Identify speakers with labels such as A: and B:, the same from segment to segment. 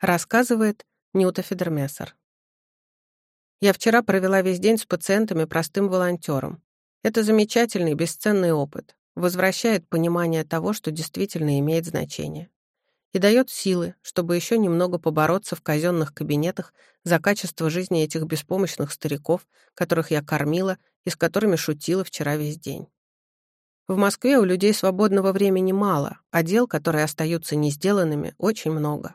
A: Рассказывает Нюта Федермессер. Я вчера провела весь день с пациентами простым волонтером. Это замечательный, бесценный опыт. Возвращает понимание того, что действительно имеет значение. И дает силы, чтобы еще немного побороться в казенных кабинетах за качество жизни этих беспомощных стариков, которых я кормила и с которыми шутила вчера весь день. В Москве у людей свободного времени мало, а дел, которые остаются не сделанными, очень много.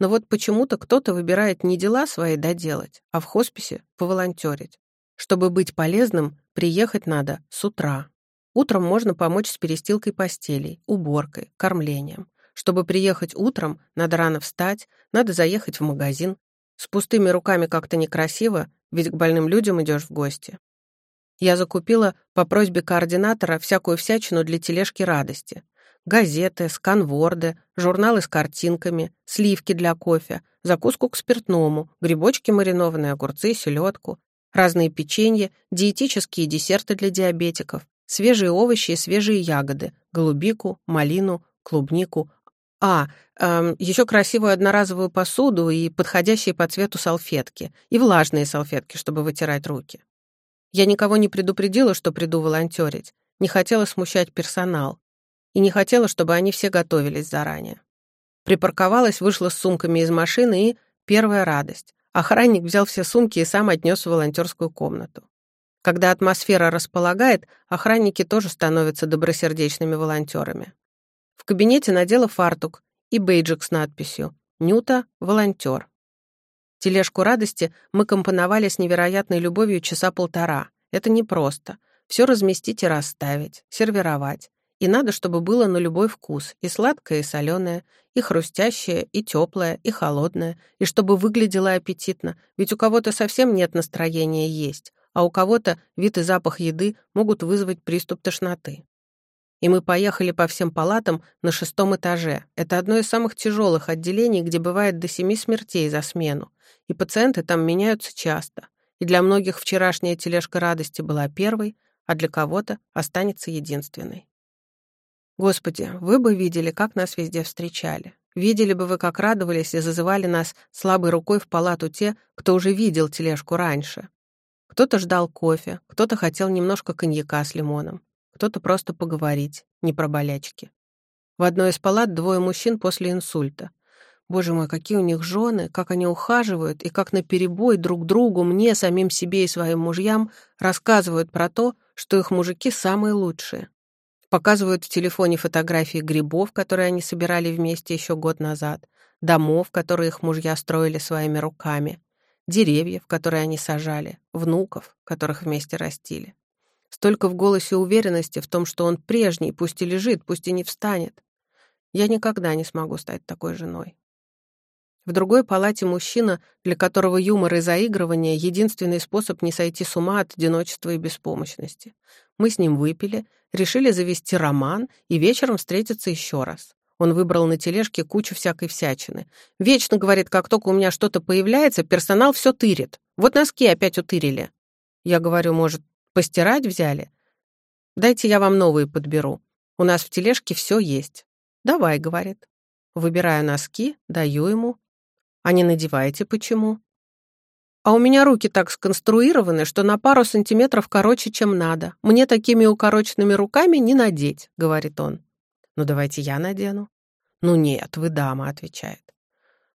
A: Но вот почему-то кто-то выбирает не дела свои доделать, а в хосписе поволонтерить. Чтобы быть полезным, приехать надо с утра. Утром можно помочь с перестилкой постелей, уборкой, кормлением. Чтобы приехать утром, надо рано встать, надо заехать в магазин. С пустыми руками как-то некрасиво, ведь к больным людям идешь в гости. Я закупила по просьбе координатора всякую всячину для тележки радости газеты, сканворды, журналы с картинками, сливки для кофе, закуску к спиртному, грибочки маринованные, огурцы, селедку, разные печенья, диетические десерты для диабетиков, свежие овощи и свежие ягоды, голубику, малину, клубнику. А, эм, еще красивую одноразовую посуду и подходящие по цвету салфетки, и влажные салфетки, чтобы вытирать руки. Я никого не предупредила, что приду волонтерить, не хотела смущать персонал и не хотела, чтобы они все готовились заранее. Припарковалась, вышла с сумками из машины и первая радость. Охранник взял все сумки и сам отнес в волонтерскую комнату. Когда атмосфера располагает, охранники тоже становятся добросердечными волонтерами. В кабинете надела фартук и бейджик с надписью «Нюта – волонтер». Тележку радости мы компоновали с невероятной любовью часа полтора. Это непросто. Все разместить и расставить, сервировать. И надо, чтобы было на любой вкус, и сладкое, и соленое, и хрустящее, и теплое, и холодное, и чтобы выглядело аппетитно, ведь у кого-то совсем нет настроения есть, а у кого-то вид и запах еды могут вызвать приступ тошноты. И мы поехали по всем палатам на шестом этаже. Это одно из самых тяжелых отделений, где бывает до семи смертей за смену. И пациенты там меняются часто. И для многих вчерашняя тележка радости была первой, а для кого-то останется единственной. Господи, вы бы видели, как нас везде встречали. Видели бы вы, как радовались и зазывали нас слабой рукой в палату те, кто уже видел тележку раньше. Кто-то ждал кофе, кто-то хотел немножко коньяка с лимоном, кто-то просто поговорить, не про болячки. В одной из палат двое мужчин после инсульта. Боже мой, какие у них жены, как они ухаживают и как наперебой друг другу, мне, самим себе и своим мужьям рассказывают про то, что их мужики самые лучшие. Показывают в телефоне фотографии грибов, которые они собирали вместе еще год назад, домов, которые их мужья строили своими руками, деревьев, которые они сажали, внуков, которых вместе растили. Столько в голосе уверенности в том, что он прежний, пусть и лежит, пусть и не встанет. Я никогда не смогу стать такой женой. В другой палате мужчина, для которого юмор и заигрывание — единственный способ не сойти с ума от одиночества и беспомощности. Мы с ним выпили, решили завести роман и вечером встретиться еще раз. Он выбрал на тележке кучу всякой всячины. Вечно, говорит, как только у меня что-то появляется, персонал все тырит. Вот носки опять утырили. Я говорю, может, постирать взяли? Дайте я вам новые подберу. У нас в тележке все есть. Давай, говорит. Выбираю носки, даю ему, а не надеваете почему? А у меня руки так сконструированы, что на пару сантиметров короче, чем надо. Мне такими укороченными руками не надеть, говорит он. Ну, давайте я надену. Ну нет, вы дама, отвечает.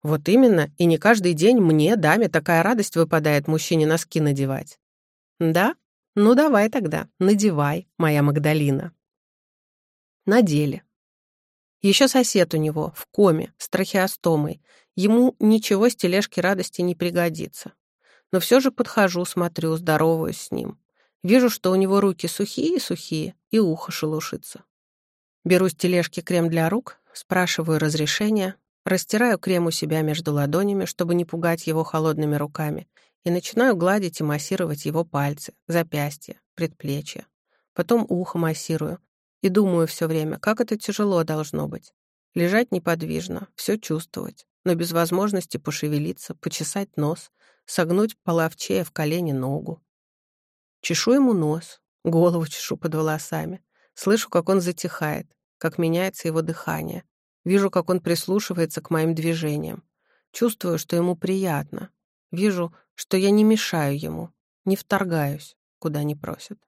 A: Вот именно, и не каждый день мне, даме, такая радость выпадает мужчине носки надевать. Да? Ну давай тогда, надевай, моя Магдалина. Надели. Еще сосед у него, в коме, с трахеостомой, Ему ничего с тележки радости не пригодится. Но все же подхожу, смотрю, здороваюсь с ним. Вижу, что у него руки сухие-сухие, и ухо шелушится. Беру с тележки крем для рук, спрашиваю разрешения, растираю крем у себя между ладонями, чтобы не пугать его холодными руками, и начинаю гладить и массировать его пальцы, запястья, предплечья. Потом ухо массирую и думаю все время, как это тяжело должно быть. Лежать неподвижно, все чувствовать но без возможности пошевелиться, почесать нос, согнуть половчея в колени ногу. Чешу ему нос, голову чешу под волосами. Слышу, как он затихает, как меняется его дыхание. Вижу, как он прислушивается к моим движениям. Чувствую, что ему приятно. Вижу, что я не мешаю ему, не вторгаюсь, куда не просят.